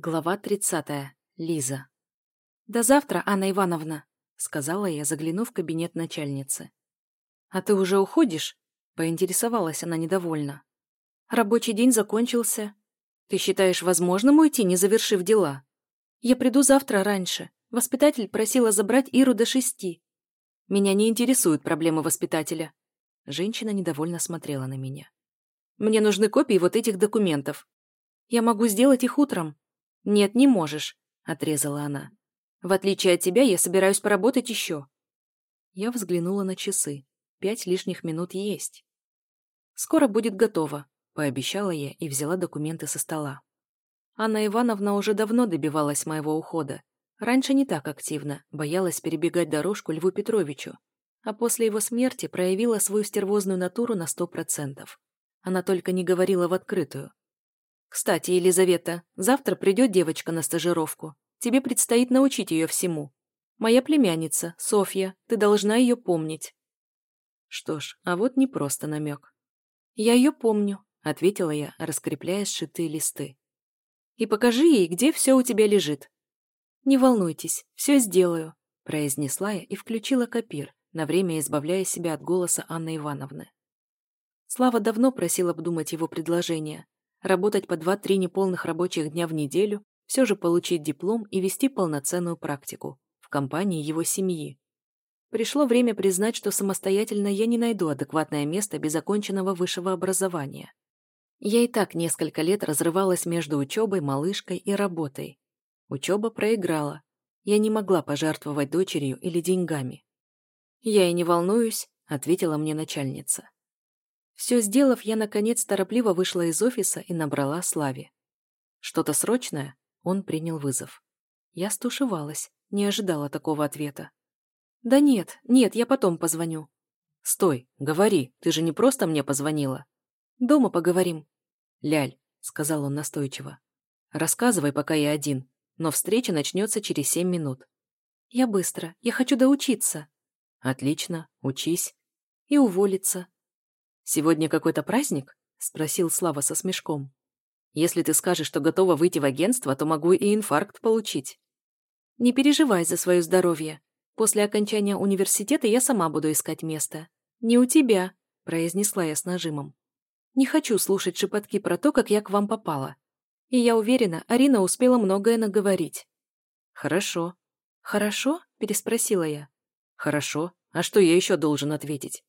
Глава 30. Лиза. «До завтра, Анна Ивановна», — сказала я, заглянув в кабинет начальницы. «А ты уже уходишь?» — поинтересовалась она недовольно. «Рабочий день закончился. Ты считаешь возможным уйти, не завершив дела? Я приду завтра раньше. Воспитатель просила забрать Иру до шести. Меня не интересуют проблемы воспитателя». Женщина недовольно смотрела на меня. «Мне нужны копии вот этих документов. Я могу сделать их утром», «Нет, не можешь», — отрезала она. «В отличие от тебя, я собираюсь поработать еще». Я взглянула на часы. Пять лишних минут есть. «Скоро будет готово», — пообещала я и взяла документы со стола. Анна Ивановна уже давно добивалась моего ухода. Раньше не так активно, боялась перебегать дорожку Льву Петровичу, а после его смерти проявила свою стервозную натуру на сто процентов. Она только не говорила в открытую. Кстати, Елизавета, завтра придет девочка на стажировку. Тебе предстоит научить ее всему. Моя племянница, Софья, ты должна ее помнить. Что ж, а вот не просто намек. Я ее помню, ответила я, раскрепляя сшитые листы. И покажи ей, где все у тебя лежит. Не волнуйтесь, все сделаю, произнесла я и включила копир, на время избавляя себя от голоса Анны Ивановны. Слава давно просил обдумать его предложение, работать по 2-3 неполных рабочих дня в неделю, все же получить диплом и вести полноценную практику в компании его семьи. Пришло время признать, что самостоятельно я не найду адекватное место без оконченного высшего образования. Я и так несколько лет разрывалась между учебой, малышкой и работой. Учеба проиграла. Я не могла пожертвовать дочерью или деньгами. «Я и не волнуюсь», — ответила мне начальница. Все сделав, я, наконец, торопливо вышла из офиса и набрала Славе. «Что-то срочное?» Он принял вызов. Я стушевалась, не ожидала такого ответа. «Да нет, нет, я потом позвоню». «Стой, говори, ты же не просто мне позвонила». «Дома поговорим». «Ляль», — сказал он настойчиво. «Рассказывай, пока я один, но встреча начнется через семь минут». «Я быстро, я хочу доучиться». «Отлично, учись». «И уволиться», «Сегодня какой-то праздник?» — спросил Слава со смешком. «Если ты скажешь, что готова выйти в агентство, то могу и инфаркт получить». «Не переживай за свое здоровье. После окончания университета я сама буду искать место. Не у тебя», — произнесла я с нажимом. «Не хочу слушать шепотки про то, как я к вам попала. И я уверена, Арина успела многое наговорить». «Хорошо». «Хорошо?» — переспросила я. «Хорошо. А что я еще должен ответить?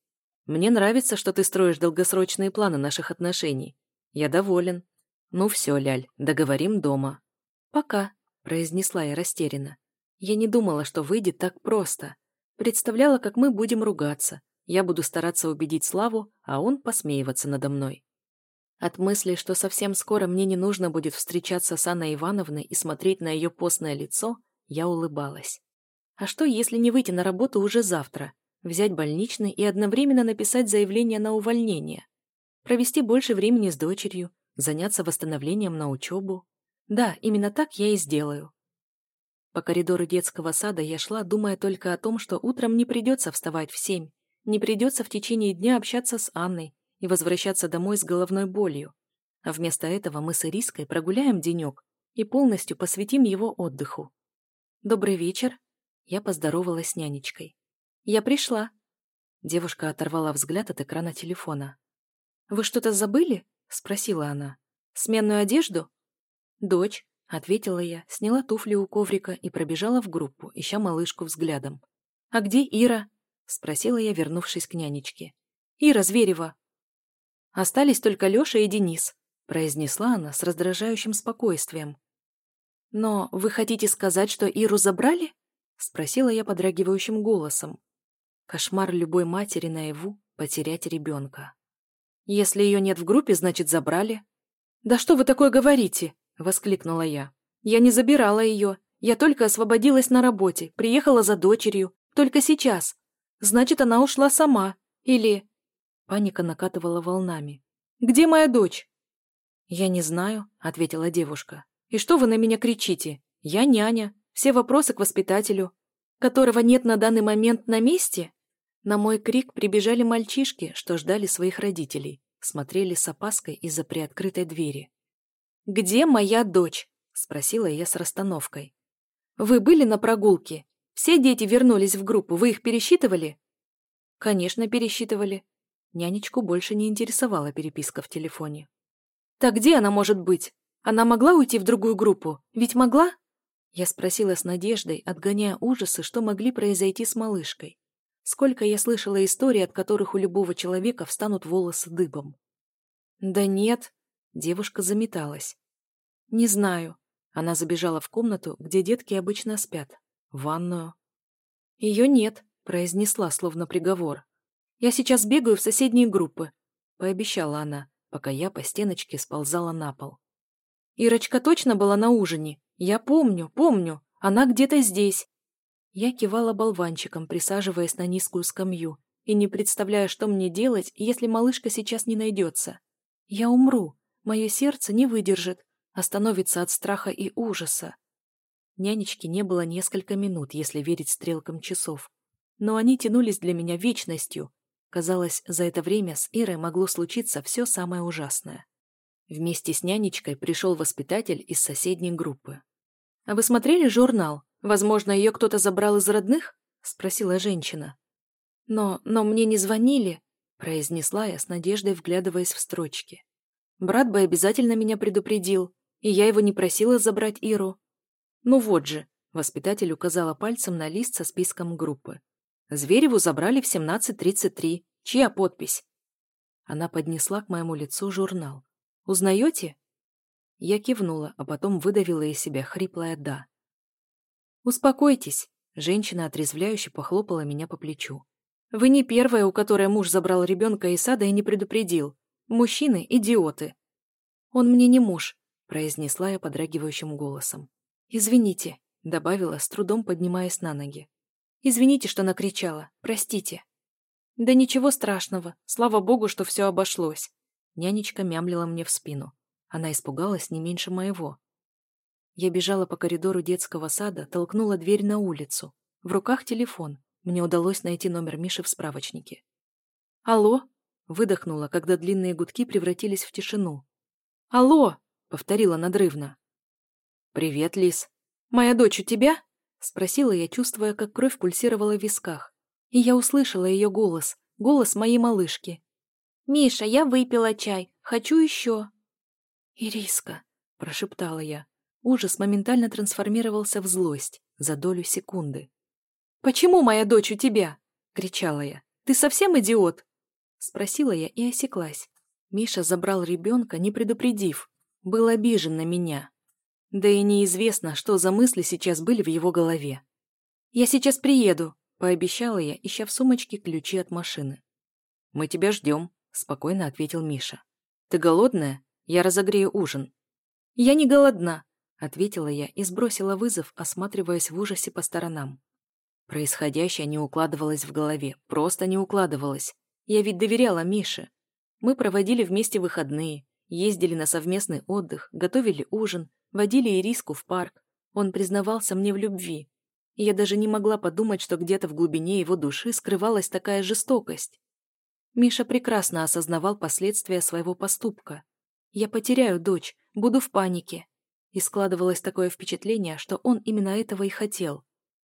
Мне нравится, что ты строишь долгосрочные планы наших отношений. Я доволен. Ну все, Ляль, договорим дома. Пока, произнесла я растерянно. Я не думала, что выйдет так просто. Представляла, как мы будем ругаться. Я буду стараться убедить Славу, а он посмеиваться надо мной. От мысли, что совсем скоро мне не нужно будет встречаться с Анной Ивановной и смотреть на ее постное лицо, я улыбалась. А что, если не выйти на работу уже завтра? Взять больничный и одновременно написать заявление на увольнение, провести больше времени с дочерью, заняться восстановлением на учебу. Да, именно так я и сделаю. По коридору детского сада я шла, думая только о том, что утром не придется вставать в семь, не придется в течение дня общаться с Анной и возвращаться домой с головной болью. А вместо этого мы с Ириской прогуляем денек и полностью посвятим его отдыху. «Добрый вечер», — я поздоровалась с нянечкой. «Я пришла». Девушка оторвала взгляд от экрана телефона. «Вы что-то забыли?» — спросила она. «Сменную одежду?» «Дочь», — ответила я, сняла туфли у коврика и пробежала в группу, ища малышку взглядом. «А где Ира?» — спросила я, вернувшись к нянечке. «Ира Зверева». «Остались только Лёша и Денис», — произнесла она с раздражающим спокойствием. «Но вы хотите сказать, что Иру забрали?» — спросила я подрагивающим голосом. Кошмар любой матери наяву — потерять ребенка. Если ее нет в группе, значит, забрали. «Да что вы такое говорите?» — воскликнула я. «Я не забирала ее. Я только освободилась на работе, приехала за дочерью. Только сейчас. Значит, она ушла сама. Или...» Паника накатывала волнами. «Где моя дочь?» «Я не знаю», — ответила девушка. «И что вы на меня кричите? Я няня. Все вопросы к воспитателю. Которого нет на данный момент на месте?» На мой крик прибежали мальчишки, что ждали своих родителей, смотрели с опаской из-за приоткрытой двери. «Где моя дочь?» — спросила я с расстановкой. «Вы были на прогулке? Все дети вернулись в группу, вы их пересчитывали?» «Конечно, пересчитывали». Нянечку больше не интересовала переписка в телефоне. «Так где она может быть? Она могла уйти в другую группу? Ведь могла?» Я спросила с надеждой, отгоняя ужасы, что могли произойти с малышкой. Сколько я слышала историй, от которых у любого человека встанут волосы дыбом. «Да нет», — девушка заметалась. «Не знаю». Она забежала в комнату, где детки обычно спят. В ванную. «Ее нет», — произнесла, словно приговор. «Я сейчас бегаю в соседние группы», — пообещала она, пока я по стеночке сползала на пол. «Ирочка точно была на ужине? Я помню, помню. Она где-то здесь». Я кивала болванчиком, присаживаясь на низкую скамью, и не представляя, что мне делать, если малышка сейчас не найдется. Я умру, мое сердце не выдержит, остановится от страха и ужаса. Нянечки не было несколько минут, если верить стрелкам часов. Но они тянулись для меня вечностью. Казалось, за это время с Ирой могло случиться все самое ужасное. Вместе с нянечкой пришел воспитатель из соседней группы. «А вы смотрели журнал? Возможно, ее кто-то забрал из родных?» — спросила женщина. «Но, но мне не звонили», — произнесла я с надеждой, вглядываясь в строчки. «Брат бы обязательно меня предупредил, и я его не просила забрать Иру. Ну вот же, воспитатель указала пальцем на лист со списком группы. Звереву забрали в 17.33. Чья подпись? Она поднесла к моему лицу журнал. Узнаете? Я кивнула, а потом выдавила из себя хриплое «да». «Успокойтесь», — женщина отрезвляюще похлопала меня по плечу. «Вы не первая, у которой муж забрал ребенка из сада и не предупредил. Мужчины — идиоты». «Он мне не муж», — произнесла я подрагивающим голосом. «Извините», — добавила, с трудом поднимаясь на ноги. «Извините, что накричала. Простите». «Да ничего страшного. Слава богу, что все обошлось». Нянечка мямлила мне в спину. Она испугалась не меньше моего. Я бежала по коридору детского сада, толкнула дверь на улицу. В руках телефон. Мне удалось найти номер Миши в справочнике. «Алло?» — выдохнула, когда длинные гудки превратились в тишину. «Алло!» — повторила надрывно. «Привет, Лис. Моя дочь у тебя?» — спросила я, чувствуя, как кровь пульсировала в висках. И я услышала ее голос, голос моей малышки. «Миша, я выпила чай. Хочу еще». «Ириска», — прошептала я. Ужас моментально трансформировался в злость за долю секунды. «Почему моя дочь у тебя?» — кричала я. «Ты совсем идиот?» Спросила я и осеклась. Миша забрал ребенка, не предупредив. Был обижен на меня. Да и неизвестно, что за мысли сейчас были в его голове. «Я сейчас приеду», — пообещала я, ища в сумочке ключи от машины. «Мы тебя ждем», — спокойно ответил Миша. «Ты голодная? Я разогрею ужин». «Я не голодна», — ответила я и сбросила вызов, осматриваясь в ужасе по сторонам. Происходящее не укладывалось в голове, просто не укладывалось. Я ведь доверяла Мише. Мы проводили вместе выходные, ездили на совместный отдых, готовили ужин, Водили Ириску в парк. Он признавался мне в любви. Я даже не могла подумать, что где-то в глубине его души скрывалась такая жестокость. Миша прекрасно осознавал последствия своего поступка. Я потеряю дочь, буду в панике. И складывалось такое впечатление, что он именно этого и хотел.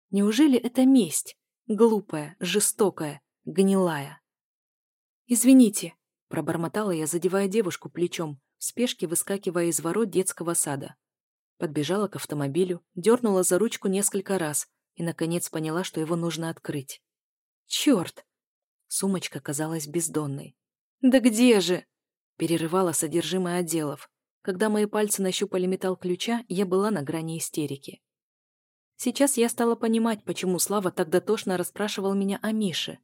Неужели это месть? Глупая, жестокая, гнилая. «Извините», — пробормотала я, задевая девушку плечом, в спешке выскакивая из ворот детского сада. Подбежала к автомобилю, дернула за ручку несколько раз и, наконец, поняла, что его нужно открыть. «Черт!» Сумочка казалась бездонной. «Да где же?» Перерывала содержимое отделов. Когда мои пальцы нащупали металл ключа, я была на грани истерики. Сейчас я стала понимать, почему Слава так дотошно расспрашивал меня о Мише.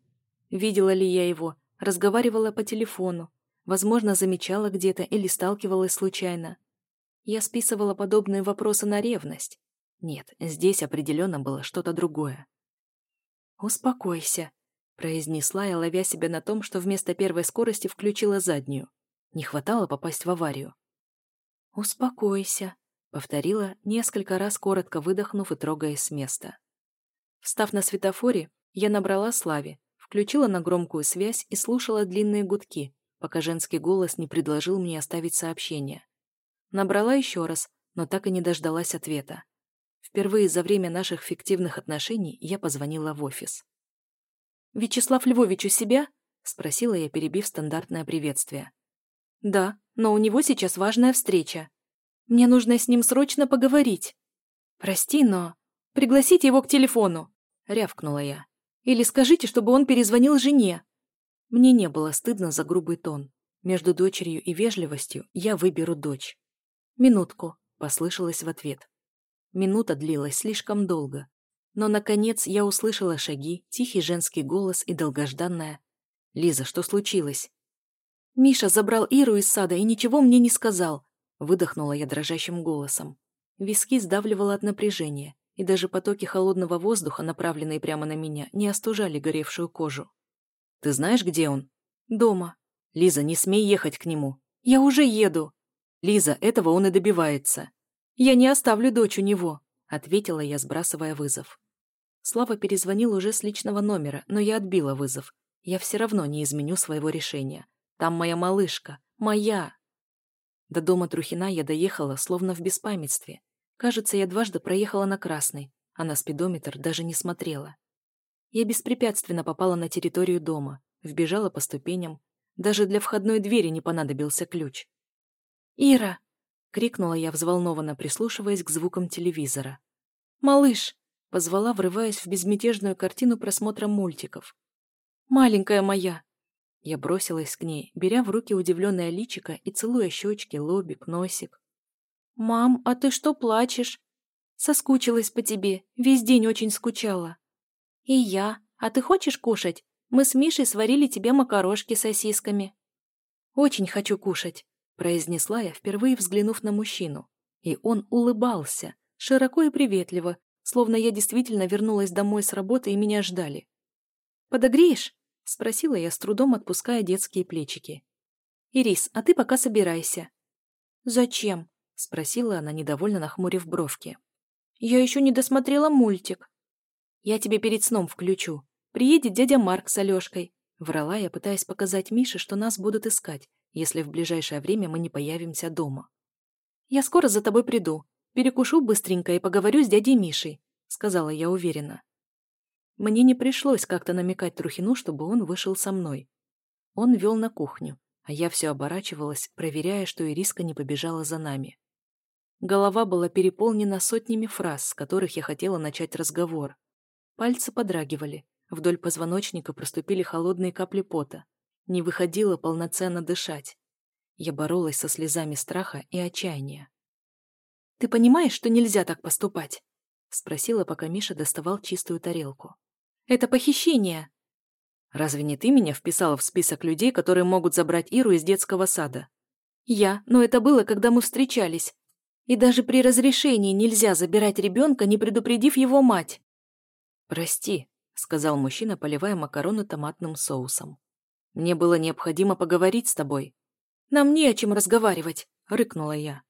Видела ли я его, разговаривала по телефону, возможно, замечала где-то или сталкивалась случайно. Я списывала подобные вопросы на ревность. Нет, здесь определенно было что-то другое. «Успокойся», — произнесла я, ловя себя на том, что вместо первой скорости включила заднюю. Не хватало попасть в аварию. «Успокойся», — повторила, несколько раз коротко выдохнув и трогаясь с места. Встав на светофоре, я набрала Славе, включила на громкую связь и слушала длинные гудки, пока женский голос не предложил мне оставить сообщение. Набрала еще раз, но так и не дождалась ответа. Впервые за время наших фиктивных отношений я позвонила в офис. «Вячеслав Львович у себя?» — спросила я, перебив стандартное приветствие. «Да, но у него сейчас важная встреча. Мне нужно с ним срочно поговорить. Прости, но... Пригласите его к телефону!» — рявкнула я. «Или скажите, чтобы он перезвонил жене». Мне не было стыдно за грубый тон. Между дочерью и вежливостью я выберу дочь. «Минутку», — послышалось в ответ. Минута длилась слишком долго. Но, наконец, я услышала шаги, тихий женский голос и долгожданное «Лиза, что случилось?» «Миша забрал Иру из сада и ничего мне не сказал», — выдохнула я дрожащим голосом. Виски сдавливало от напряжения, и даже потоки холодного воздуха, направленные прямо на меня, не остужали горевшую кожу. «Ты знаешь, где он?» «Дома». «Лиза, не смей ехать к нему». «Я уже еду». «Лиза, этого он и добивается». «Я не оставлю дочь у него», — ответила я, сбрасывая вызов. Слава перезвонил уже с личного номера, но я отбила вызов. Я все равно не изменю своего решения. Там моя малышка. Моя. До дома Трухина я доехала, словно в беспамятстве. Кажется, я дважды проехала на красный, а на спидометр даже не смотрела. Я беспрепятственно попала на территорию дома, вбежала по ступеням. Даже для входной двери не понадобился ключ. «Ира!» — крикнула я взволнованно, прислушиваясь к звукам телевизора. «Малыш!» — позвала, врываясь в безмятежную картину просмотра мультиков. «Маленькая моя!» Я бросилась к ней, беря в руки удивленное личико и целуя щечки, лобик, носик. «Мам, а ты что плачешь?» «Соскучилась по тебе, весь день очень скучала». «И я. А ты хочешь кушать? Мы с Мишей сварили тебе макарошки с сосисками». «Очень хочу кушать», — произнесла я, впервые взглянув на мужчину. И он улыбался, широко и приветливо, словно я действительно вернулась домой с работы и меня ждали. «Подогреешь?» — спросила я, с трудом отпуская детские плечики. «Ирис, а ты пока собирайся». «Зачем?» — спросила она, недовольно нахмурив бровки. «Я еще не досмотрела мультик». «Я тебе перед сном включу. Приедет дядя Марк с Алешкой». Врала я, пытаясь показать Мише, что нас будут искать, если в ближайшее время мы не появимся дома. «Я скоро за тобой приду. Перекушу быстренько и поговорю с дядей Мишей», — сказала я уверенно. Мне не пришлось как-то намекать Трухину, чтобы он вышел со мной. Он вел на кухню, а я все оборачивалась, проверяя, что Ириска не побежала за нами. Голова была переполнена сотнями фраз, с которых я хотела начать разговор. Пальцы подрагивали, вдоль позвоночника проступили холодные капли пота. Не выходило полноценно дышать. Я боролась со слезами страха и отчаяния. «Ты понимаешь, что нельзя так поступать?» — спросила, пока Миша доставал чистую тарелку. Это похищение!» «Разве не ты меня вписала в список людей, которые могут забрать Иру из детского сада?» «Я, но это было, когда мы встречались. И даже при разрешении нельзя забирать ребенка, не предупредив его мать». «Прости», — сказал мужчина, поливая макароны томатным соусом. «Мне было необходимо поговорить с тобой». «Нам не о чем разговаривать», — рыкнула я.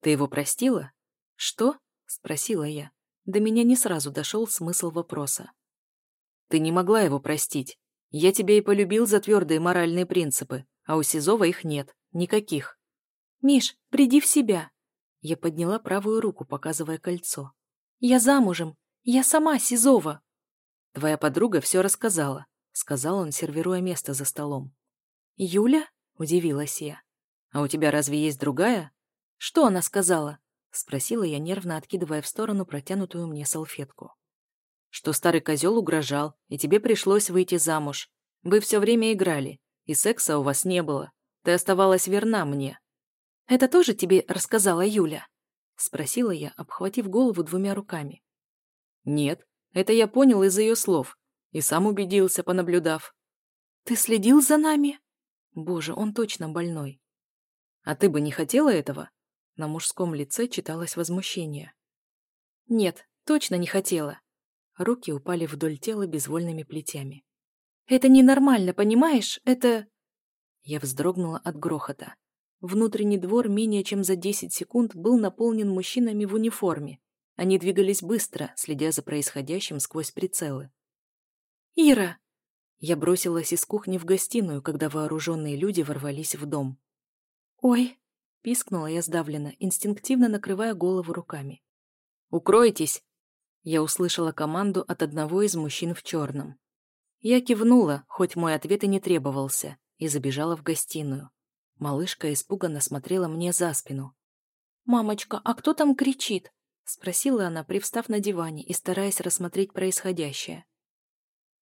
«Ты его простила?» «Что?» — спросила я. До меня не сразу дошел смысл вопроса. Ты не могла его простить. Я тебя и полюбил за твердые моральные принципы, а у Сизова их нет. Никаких. Миш, приди в себя. Я подняла правую руку, показывая кольцо. Я замужем. Я сама Сизова. Твоя подруга все рассказала, сказал он, сервируя место за столом. Юля? Удивилась я. А у тебя разве есть другая? Что она сказала? Спросила я, нервно откидывая в сторону протянутую мне салфетку что старый козел угрожал, и тебе пришлось выйти замуж. Вы все время играли, и секса у вас не было. Ты оставалась верна мне». «Это тоже тебе рассказала Юля?» — спросила я, обхватив голову двумя руками. «Нет, это я понял из ее слов и сам убедился, понаблюдав». «Ты следил за нами?» «Боже, он точно больной». «А ты бы не хотела этого?» На мужском лице читалось возмущение. «Нет, точно не хотела. Руки упали вдоль тела безвольными плетями. «Это ненормально, понимаешь? Это...» Я вздрогнула от грохота. Внутренний двор менее чем за 10 секунд был наполнен мужчинами в униформе. Они двигались быстро, следя за происходящим сквозь прицелы. «Ира!» Я бросилась из кухни в гостиную, когда вооруженные люди ворвались в дом. «Ой!» Пискнула я сдавленно, инстинктивно накрывая голову руками. «Укройтесь!» Я услышала команду от одного из мужчин в черном. Я кивнула, хоть мой ответ и не требовался, и забежала в гостиную. Малышка испуганно смотрела мне за спину. «Мамочка, а кто там кричит?» — спросила она, привстав на диване и стараясь рассмотреть происходящее.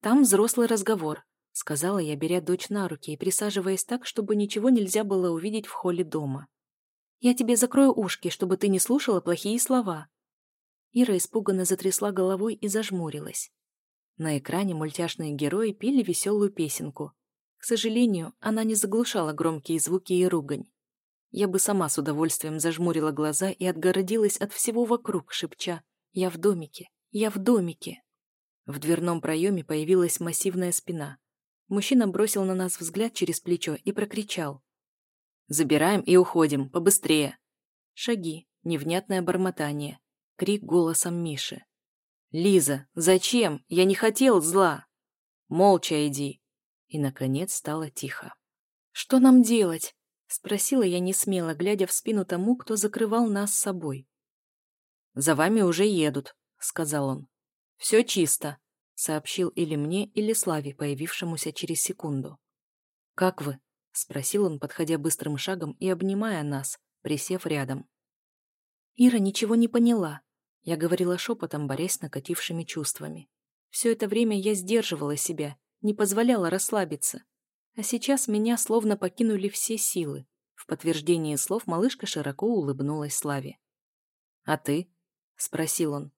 «Там взрослый разговор», — сказала я, беря дочь на руки и присаживаясь так, чтобы ничего нельзя было увидеть в холле дома. «Я тебе закрою ушки, чтобы ты не слушала плохие слова». Ира испуганно затрясла головой и зажмурилась. На экране мультяшные герои пели веселую песенку. К сожалению, она не заглушала громкие звуки и ругань. Я бы сама с удовольствием зажмурила глаза и отгородилась от всего вокруг, шепча «Я в домике! Я в домике!». В дверном проеме появилась массивная спина. Мужчина бросил на нас взгляд через плечо и прокричал. «Забираем и уходим, побыстрее!» Шаги, невнятное бормотание, крик голосом Миши. «Лиза, зачем? Я не хотел зла!» «Молча иди!» И, наконец, стало тихо. «Что нам делать?» Спросила я не смело, глядя в спину тому, кто закрывал нас с собой. «За вами уже едут», — сказал он. «Все чисто», — сообщил или мне, или Славе, появившемуся через секунду. «Как вы?» — спросил он, подходя быстрым шагом и обнимая нас, присев рядом. Ира ничего не поняла. Я говорила шепотом, борясь с накатившими чувствами. Все это время я сдерживала себя, не позволяла расслабиться. А сейчас меня словно покинули все силы. В подтверждение слов малышка широко улыбнулась Славе. «А ты?» — спросил он.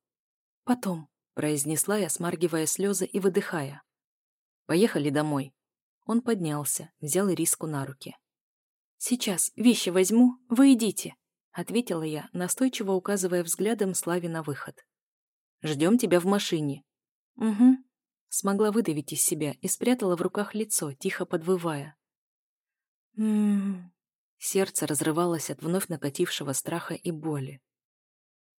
«Потом», — произнесла я, смаргивая слезы и выдыхая. «Поехали домой». Он поднялся, взял Ириску на руки. «Сейчас вещи возьму, вы идите», — ответила я, настойчиво указывая взглядом Славе на выход. «Ждем тебя в машине». «Угу», Смогла выдавить из себя и спрятала в руках лицо, тихо подвывая. Ммм. Сердце разрывалось от вновь накатившего страха и боли.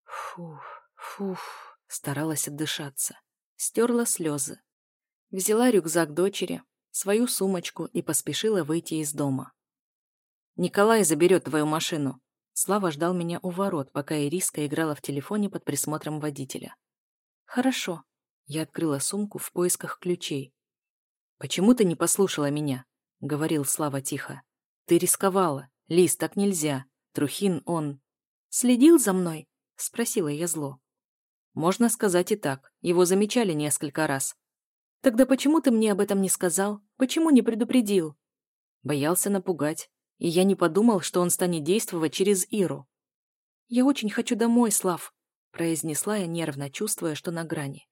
Фух, фух. Старалась отдышаться. Стерла слезы. Взяла рюкзак дочери, свою сумочку и поспешила выйти из дома. «Николай заберет твою машину». Слава ждал меня у ворот, пока Ириска играла в телефоне под присмотром водителя. «Хорошо», я открыла сумку в поисках ключей. «Почему ты не послушала меня?» — говорил Слава тихо. «Ты рисковала. Лис, так нельзя. Трухин, он...» «Следил за мной?» — спросила я зло. «Можно сказать и так. Его замечали несколько раз». «Тогда почему ты мне об этом не сказал? Почему не предупредил?» Боялся напугать. И я не подумал, что он станет действовать через Иру. «Я очень хочу домой, Слав», — произнесла я нервно, чувствуя, что на грани.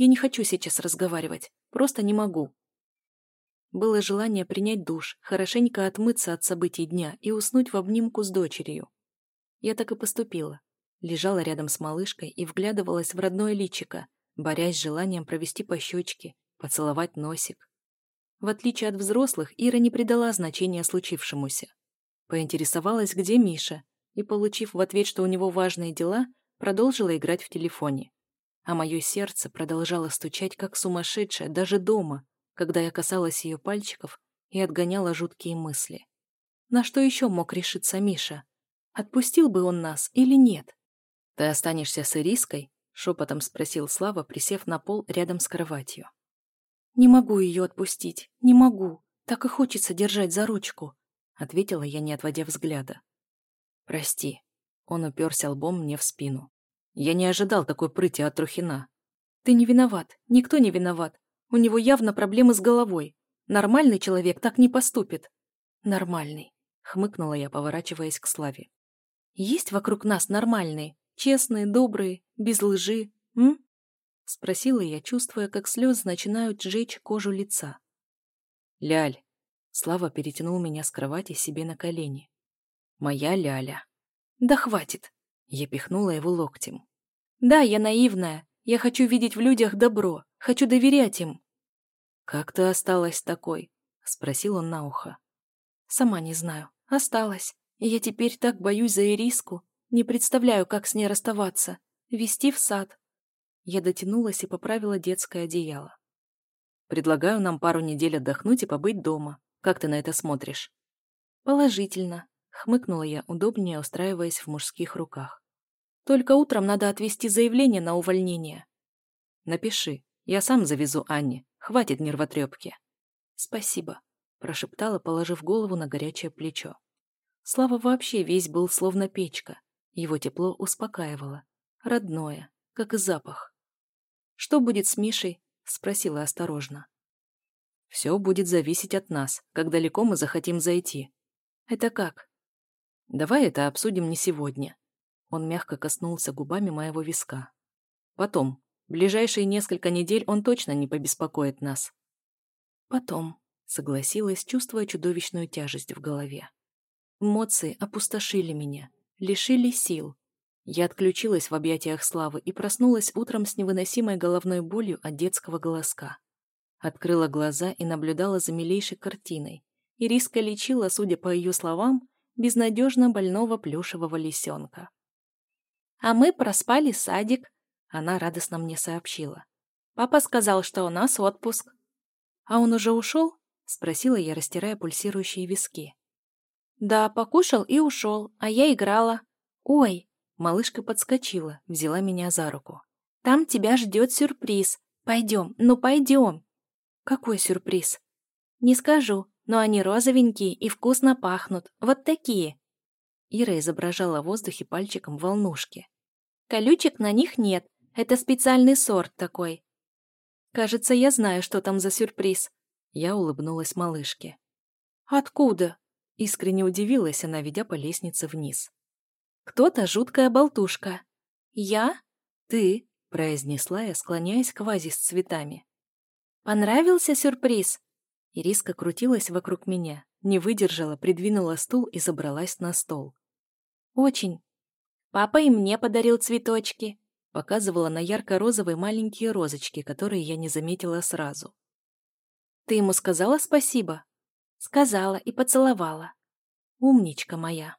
Я не хочу сейчас разговаривать. Просто не могу. Было желание принять душ, хорошенько отмыться от событий дня и уснуть в обнимку с дочерью. Я так и поступила. Лежала рядом с малышкой и вглядывалась в родное личико, борясь с желанием провести по щечке, поцеловать носик. В отличие от взрослых, Ира не придала значения случившемуся. Поинтересовалась, где Миша, и, получив в ответ, что у него важные дела, продолжила играть в телефоне а мое сердце продолжало стучать как сумасшедшее даже дома, когда я касалась ее пальчиков и отгоняла жуткие мысли. На что еще мог решиться Миша? Отпустил бы он нас или нет? «Ты останешься с Ириской?» — шепотом спросил Слава, присев на пол рядом с кроватью. «Не могу ее отпустить, не могу. Так и хочется держать за ручку», — ответила я, не отводя взгляда. «Прости». Он уперся лбом мне в спину. Я не ожидал такой прыти от Трухина. Ты не виноват, никто не виноват. У него явно проблемы с головой. Нормальный человек так не поступит. Нормальный, хмыкнула я, поворачиваясь к Славе. Есть вокруг нас нормальные, честные, добрые, без лжи, м? Спросила я, чувствуя, как слезы начинают сжечь кожу лица. Ляль. Слава перетянул меня с кровати себе на колени. Моя Ляля. Да хватит. Я пихнула его локтем. Да, я наивная. Я хочу видеть в людях добро. Хочу доверять им. «Как ты осталась такой?» — спросил он на ухо. «Сама не знаю. Осталась. Я теперь так боюсь за Ириску. Не представляю, как с ней расставаться. Вести в сад». Я дотянулась и поправила детское одеяло. «Предлагаю нам пару недель отдохнуть и побыть дома. Как ты на это смотришь?» «Положительно», — Хмыкнула я, удобнее устраиваясь в мужских руках. Только утром надо отвезти заявление на увольнение. Напиши. Я сам завезу Анне. Хватит нервотрепки. Спасибо, прошептала, положив голову на горячее плечо. Слава вообще весь был словно печка. Его тепло успокаивало. Родное, как и запах. «Что будет с Мишей?» — спросила осторожно. «Все будет зависеть от нас, как далеко мы захотим зайти». «Это как?» «Давай это обсудим не сегодня». Он мягко коснулся губами моего виска. «Потом. Ближайшие несколько недель он точно не побеспокоит нас». «Потом», — согласилась, чувствуя чудовищную тяжесть в голове. Эмоции опустошили меня, лишили сил, я отключилась в объятиях Славы и проснулась утром с невыносимой головной болью от детского голоска. Открыла глаза и наблюдала за милейшей картиной. Ириска лечила, судя по ее словам, безнадежно больного плюшевого лисенка. «А мы проспали садик», — она радостно мне сообщила. «Папа сказал, что у нас отпуск». «А он уже ушел?» — спросила я, растирая пульсирующие виски. «Да, покушал и ушел, а я играла. Ой!» Малышка подскочила, взяла меня за руку. «Там тебя ждет сюрприз. Пойдем, ну пойдем!» «Какой сюрприз?» «Не скажу, но они розовенькие и вкусно пахнут. Вот такие!» Ира изображала в воздухе пальчиком волнушки. «Колючек на них нет. Это специальный сорт такой». «Кажется, я знаю, что там за сюрприз». Я улыбнулась малышке. «Откуда?» Искренне удивилась она, ведя по лестнице вниз. Кто-то жуткая болтушка. Я? Ты, произнесла я, склоняясь к вазе с цветами. Понравился сюрприз? Ириска крутилась вокруг меня, не выдержала, придвинула стул и забралась на стол. Очень. Папа и мне подарил цветочки. Показывала на ярко-розовые маленькие розочки, которые я не заметила сразу. Ты ему сказала спасибо? Сказала и поцеловала. Умничка моя.